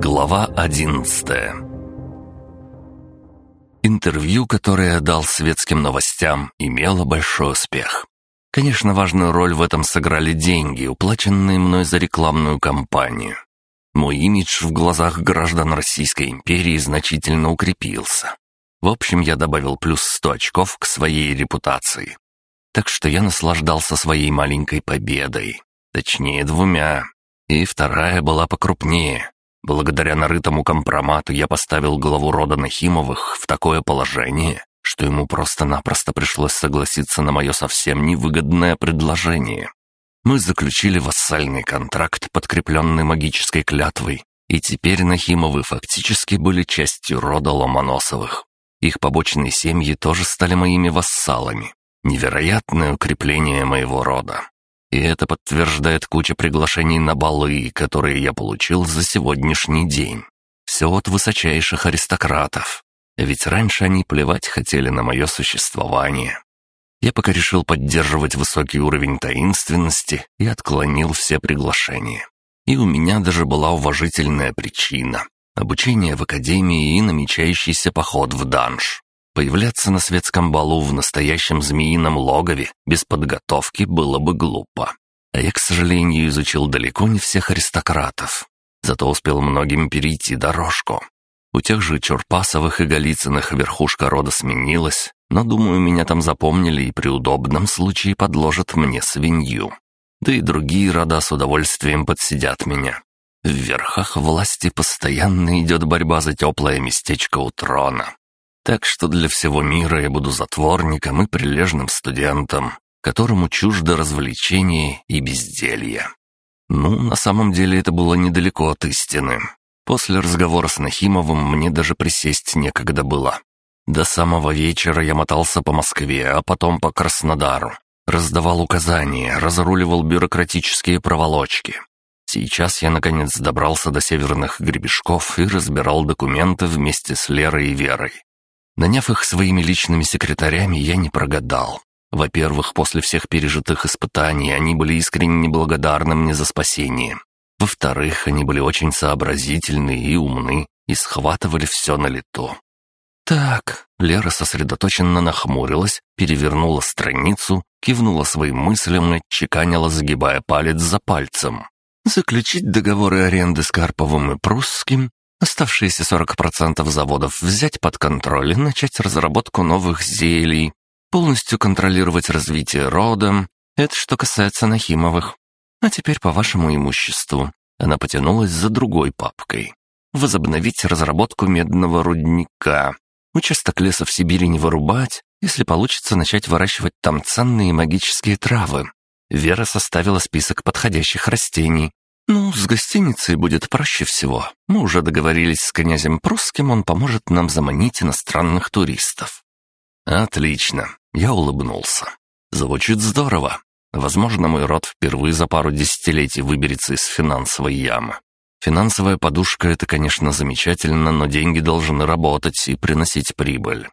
Глава одиннадцатая Интервью, которое я дал светским новостям, имело большой успех. Конечно, важную роль в этом сыграли деньги, уплаченные мной за рекламную кампанию. Мой имидж в глазах граждан Российской империи значительно укрепился. В общем, я добавил плюс 100 очков к своей репутации. Так что я наслаждался своей маленькой победой. Точнее, двумя. И вторая была покрупнее. Благодаря нарытому компромату я поставил главу рода Нахимовых в такое положение, что ему просто-напросто пришлось согласиться на мое совсем невыгодное предложение. Мы заключили вассальный контракт, подкрепленный магической клятвой, и теперь Нахимовы фактически были частью рода Ломоносовых. Их побочные семьи тоже стали моими вассалами. Невероятное укрепление моего рода. И это подтверждает куча приглашений на балы, которые я получил за сегодняшний день. Все от высочайших аристократов. Ведь раньше они плевать хотели на мое существование. Я пока решил поддерживать высокий уровень таинственности и отклонил все приглашения. И у меня даже была уважительная причина — обучение в академии и намечающийся поход в данж. Появляться на светском балу в настоящем змеином логове без подготовки было бы глупо. А я, к сожалению, изучил далеко не всех аристократов. Зато успел многим перейти дорожку. У тех же Чурпасовых и Голицыных верхушка рода сменилась, но, думаю, меня там запомнили и при удобном случае подложат мне свинью. Да и другие рода с удовольствием подсидят меня. В верхах власти постоянно идет борьба за теплое местечко у трона. Так что для всего мира я буду затворником и прилежным студентом, которому чуждо развлечение и безделье. Ну, на самом деле это было недалеко от истины. После разговора с Нахимовым мне даже присесть некогда было. До самого вечера я мотался по Москве, а потом по Краснодару. Раздавал указания, разруливал бюрократические проволочки. Сейчас я, наконец, добрался до северных гребешков и разбирал документы вместе с Лерой и Верой. Наняв их своими личными секретарями, я не прогадал. Во-первых, после всех пережитых испытаний они были искренне благодарны мне за спасение. Во-вторых, они были очень сообразительны и умны, и схватывали все на лету. «Так», — Лера сосредоточенно нахмурилась, перевернула страницу, кивнула своим мыслям и чеканила, загибая палец за пальцем. «Заключить договоры аренды с Карповым и Прусским, Оставшиеся 40% заводов взять под контроль и начать разработку новых зелий, полностью контролировать развитие рода. Это что касается Нахимовых. А теперь по вашему имуществу. Она потянулась за другой папкой. Возобновить разработку медного рудника. Участок леса в Сибири не вырубать, если получится начать выращивать там ценные магические травы. Вера составила список подходящих растений, «Ну, с гостиницей будет проще всего. Мы уже договорились с князем Прусским, он поможет нам заманить иностранных туристов». «Отлично», — я улыбнулся. «Звучит здорово. Возможно, мой род впервые за пару десятилетий выберется из финансовой ямы. Финансовая подушка — это, конечно, замечательно, но деньги должны работать и приносить прибыль».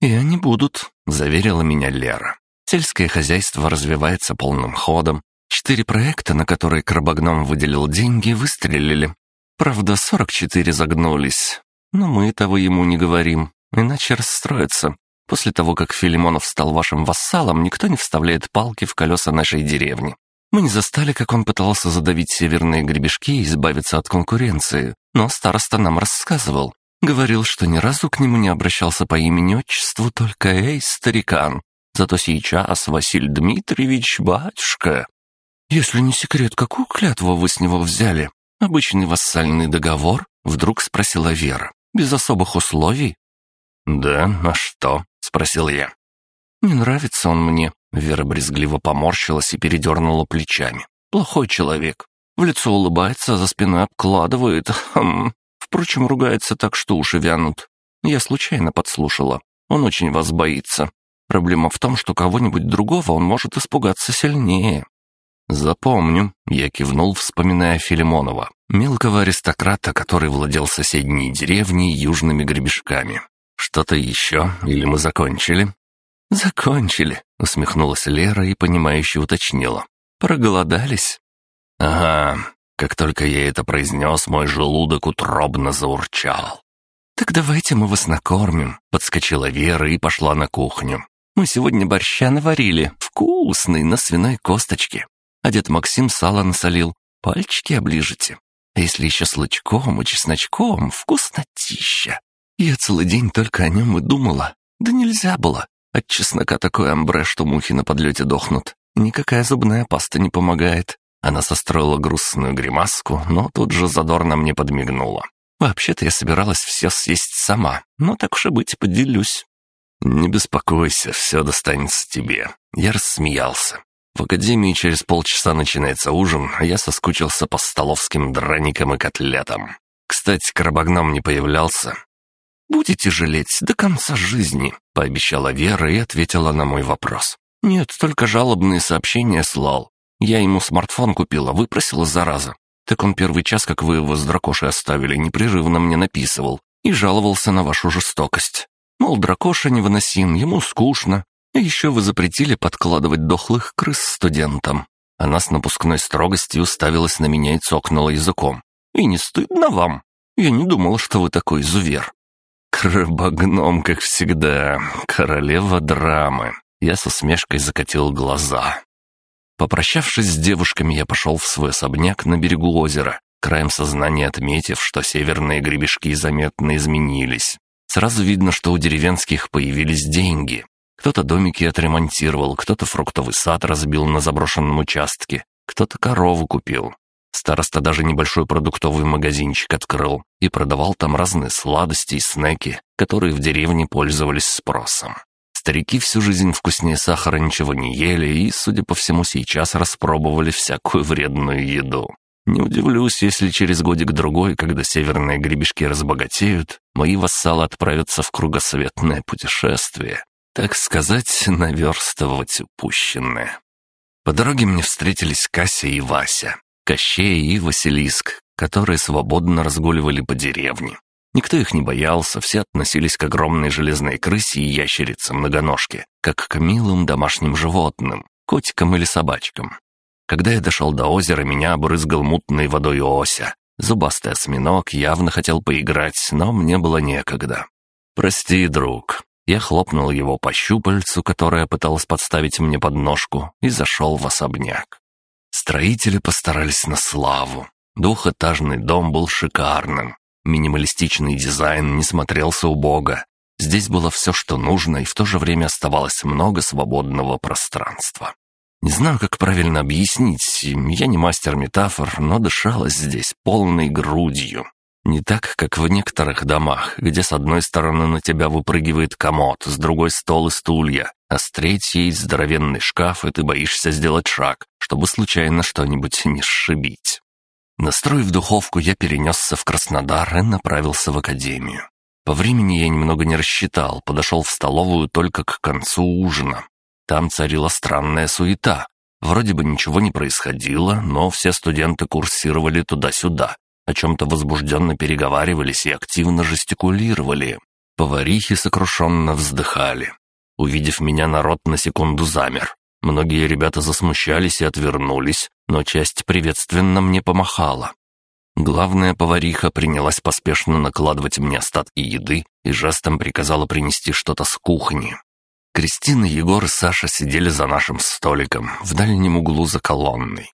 «И они будут», — заверила меня Лера. «Сельское хозяйство развивается полным ходом, Четыре проекта, на которые Крабогном выделил деньги, выстрелили. Правда, 44 загнулись. Но мы этого ему не говорим, иначе расстроится. После того, как Филимонов стал вашим вассалом, никто не вставляет палки в колеса нашей деревни. Мы не застали, как он пытался задавить северные гребешки и избавиться от конкуренции, но староста нам рассказывал. Говорил, что ни разу к нему не обращался по имени-отчеству, только «Эй, старикан!» Зато сейчас Василий Дмитриевич, батюшка, «Если не секрет, какую клятву вы с него взяли? Обычный вассальный договор?» — вдруг спросила Вера. «Без особых условий?» «Да, а что?» — спросил я. «Не нравится он мне». Вера брезгливо поморщилась и передернула плечами. «Плохой человек. В лицо улыбается, а за спиной обкладывает. Хм. Впрочем, ругается так, что уши вянут. Я случайно подслушала. Он очень вас боится. Проблема в том, что кого-нибудь другого он может испугаться сильнее. «Запомню», — я кивнул, вспоминая Филимонова, мелкого аристократа, который владел соседней деревней южными гребешками. «Что-то еще? Или мы закончили?» «Закончили», — усмехнулась Лера и, понимающе уточнила. Проголодались?» «Ага». Как только я это произнес, мой желудок утробно заурчал. «Так давайте мы вас накормим», — подскочила Вера и пошла на кухню. «Мы сегодня борща наварили, вкусный, на свиной косточке. А дед Максим сало насолил, пальчики оближете. А если еще с лучком и чесночком, вкуснотища. Я целый день только о нем и думала. Да нельзя было. От чеснока такой амбре, что мухи на подлете дохнут. Никакая зубная паста не помогает. Она состроила грустную гримаску, но тут же задорно мне подмигнула. Вообще-то я собиралась все съесть сама, но так уж и быть, поделюсь. «Не беспокойся, все достанется тебе». Я рассмеялся. В академии через полчаса начинается ужин, а я соскучился по столовским драникам и котлетам. Кстати, Карабагном не появлялся. «Будете жалеть до конца жизни», — пообещала Вера и ответила на мой вопрос. «Нет, только жалобные сообщения слал. Я ему смартфон купила, выпросила зараза. Так он первый час, как вы его с дракошей оставили, непрерывно мне написывал и жаловался на вашу жестокость. Мол, дракоша невыносим, ему скучно, и еще вы запретили подкладывать дохлых крыс студентам. Она с напускной строгостью уставилась на меня и цокнула языком. И не стыдно вам? Я не думала, что вы такой изувер. Крабогном, как всегда, королева драмы. Я со смешкой закатил глаза. Попрощавшись с девушками, я пошел в свой особняк на берегу озера, краем сознания отметив, что северные гребешки заметно изменились. Сразу видно, что у деревенских появились деньги. Кто-то домики отремонтировал, кто-то фруктовый сад разбил на заброшенном участке, кто-то корову купил. Староста даже небольшой продуктовый магазинчик открыл и продавал там разные сладости и снеки, которые в деревне пользовались спросом. Старики всю жизнь вкуснее сахара ничего не ели и, судя по всему, сейчас распробовали всякую вредную еду. Не удивлюсь, если через годик-другой, когда северные гребешки разбогатеют, мои вассалы отправятся в кругосветное путешествие, так сказать, наверстывать упущенное. По дороге мне встретились Кася и Вася, Кощей и Василиск, которые свободно разгуливали по деревне. Никто их не боялся, все относились к огромной железной крысе и ящерице-многоножке, как к милым домашним животным, котикам или собачкам. Когда я дошел до озера, меня обрызгал мутной водой Ося. Зубастый осьминог явно хотел поиграть, но мне было некогда. «Прости, друг, я хлопнул его по щупальцу, которое пыталось подставить мне подножку, и зашел в особняк. Строители постарались на славу. Двухэтажный дом был шикарным. Минималистичный дизайн не смотрелся убого. Здесь было все, что нужно, и в то же время оставалось много свободного пространства. Не знаю, как правильно объяснить, я не мастер метафор, но дышалось здесь полной грудью. Не так, как в некоторых домах, где с одной стороны на тебя выпрыгивает комод, с другой стол и стулья, а с третьей здоровенный шкаф, и ты боишься сделать шаг, чтобы случайно что-нибудь не сшибить. Настроив духовку, я перенесся в Краснодар и направился в академию. По времени я немного не рассчитал, подошел в столовую только к концу ужина. Там царила странная суета. Вроде бы ничего не происходило, но все студенты курсировали туда-сюда, о чем-то возбужденно переговаривались и активно жестикулировали. Поварихи сокрушенно вздыхали. Увидев меня, народ на секунду замер. Многие ребята засмущались и отвернулись, но часть приветственно мне помахала. Главная повариха принялась поспешно накладывать мне остатки еды и жестом приказала принести что-то с кухни. Кристина, Егор и Саша сидели за нашим столиком в дальнем углу за колонной.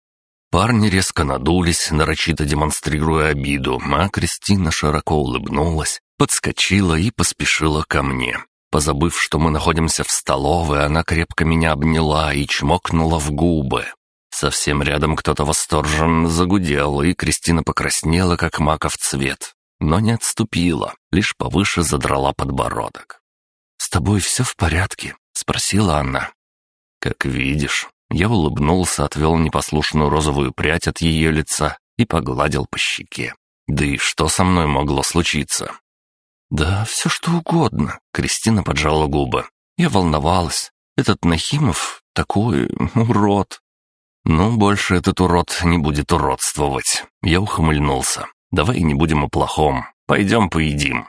Парни резко надулись, нарочито демонстрируя обиду, а Кристина широко улыбнулась, подскочила и поспешила ко мне. Позабыв, что мы находимся в столовой, она крепко меня обняла и чмокнула в губы. Совсем рядом кто-то восторженно загудел, и Кристина покраснела, как маков цвет, но не отступила, лишь повыше задрала подбородок. «С тобой все в порядке?» — спросила она. «Как видишь, я улыбнулся, отвел непослушную розовую прядь от ее лица и погладил по щеке. Да и что со мной могло случиться? «Да, все что угодно», — Кристина поджала губы. «Я волновалась. Этот Нахимов такой урод». «Ну, больше этот урод не будет уродствовать». Я ухмыльнулся. «Давай не будем о плохом. Пойдем поедим».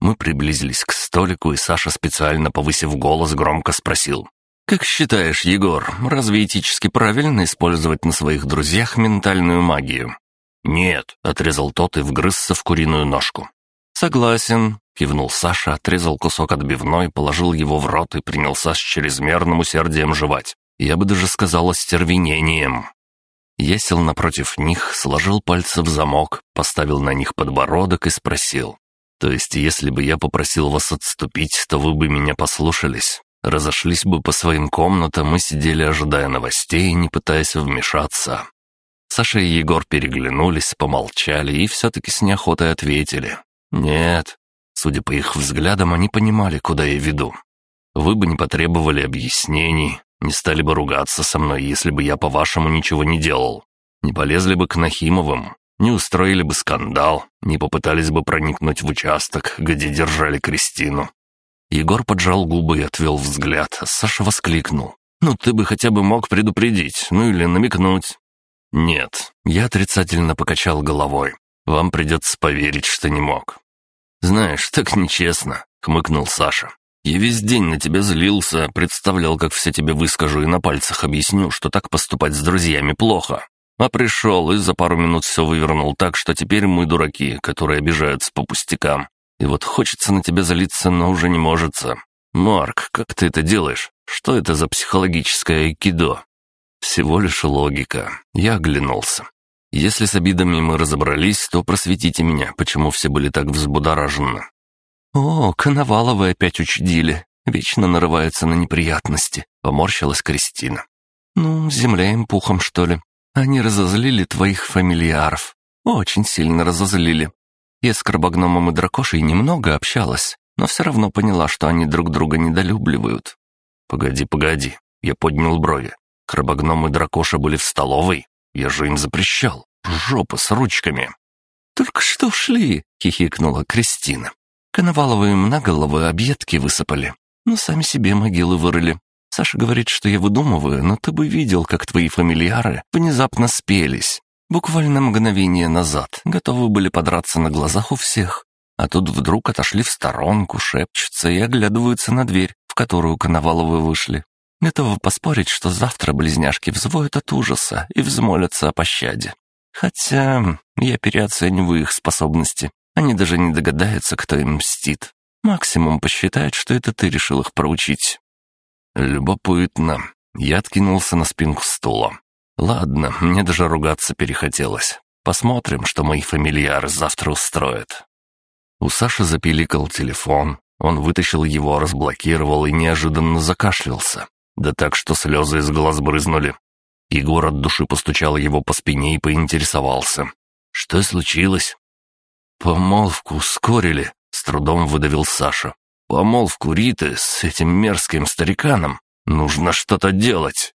Мы приблизились к столику, и Саша, специально повысив голос, громко спросил. «Как считаешь, Егор, разве этически правильно использовать на своих друзьях ментальную магию?» «Нет», — отрезал тот и вгрызся в куриную ножку. «Согласен», — кивнул Саша, отрезал кусок отбивной, положил его в рот и принялся с чрезмерным усердием жевать. Я бы даже сказал остервенением. Я сел напротив них, сложил пальцы в замок, поставил на них подбородок и спросил. «То есть, если бы я попросил вас отступить, то вы бы меня послушались? Разошлись бы по своим комнатам и сидели, ожидая новостей, не пытаясь вмешаться?» Саша и Егор переглянулись, помолчали и все-таки с неохотой ответили. «Нет». Судя по их взглядам, они понимали, куда я веду. Вы бы не потребовали объяснений, не стали бы ругаться со мной, если бы я, по-вашему, ничего не делал. Не полезли бы к Нахимовым, не устроили бы скандал, не попытались бы проникнуть в участок, где держали Кристину. Егор поджал губы и отвел взгляд, Саша воскликнул. «Ну ты бы хотя бы мог предупредить, ну или намекнуть». «Нет», — я отрицательно покачал головой. «Вам придется поверить, что не мог». «Знаешь, так нечестно», — хмыкнул Саша. Я весь день на тебя злился, представлял, как все тебе выскажу и на пальцах объясню, что так поступать с друзьями плохо. А пришел и за пару минут все вывернул так, что теперь мы дураки, которые обижаются по пустякам. И вот хочется на тебя злиться, но уже не можется. Марк, как ты это делаешь? Что это за психологическое айкидо? Всего лишь логика. Я оглянулся. Если с обидами мы разобрались, то просветите меня, почему все были так взбудоражены. «О, Коноваловы опять учудили. Вечно нарываются на неприятности», — поморщилась Кристина. «Ну, земля им пухом, что ли. Они разозлили твоих фамильяров. Очень сильно разозлили. Я с крабогномом и дракошей немного общалась, но все равно поняла, что они друг друга недолюбливают». «Погоди, погоди». Я поднял брови. Крабогном и дракоша были в столовой. Я же им запрещал. Жопа с ручками. «Только что ушли!» — хихикнула Кристина. Коноваловы им на головы объедки высыпали. Ну, сами себе могилы вырыли. Саша говорит, что я выдумываю, но ты бы видел, как твои фамильяры внезапно спелись. Буквально мгновение назад готовы были подраться на глазах у всех. А тут вдруг отошли в сторонку, шепчутся и оглядываются на дверь, в которую Коноваловы вышли. Готовы поспорить, что завтра близняшки взвоют от ужаса и взмолятся о пощаде. Хотя я переоцениваю их способности. Они даже не догадаются, кто им мстит. Максимум посчитают, что это ты решил их проучить». «Любопытно». Я откинулся на спинку стула. «Ладно, мне даже ругаться перехотелось. Посмотрим, что мои фамильяры завтра устроят». У Саши запиликал телефон. Он вытащил его, разблокировал и неожиданно закашлялся. Да так, что слезы из глаз брызнули. Егор от души постучал его по спине и поинтересовался. «Что случилось?» «Помолвку ускорили», — с трудом выдавил Саша. «Помолвку Риты с этим мерзким стариканом. Нужно что-то делать.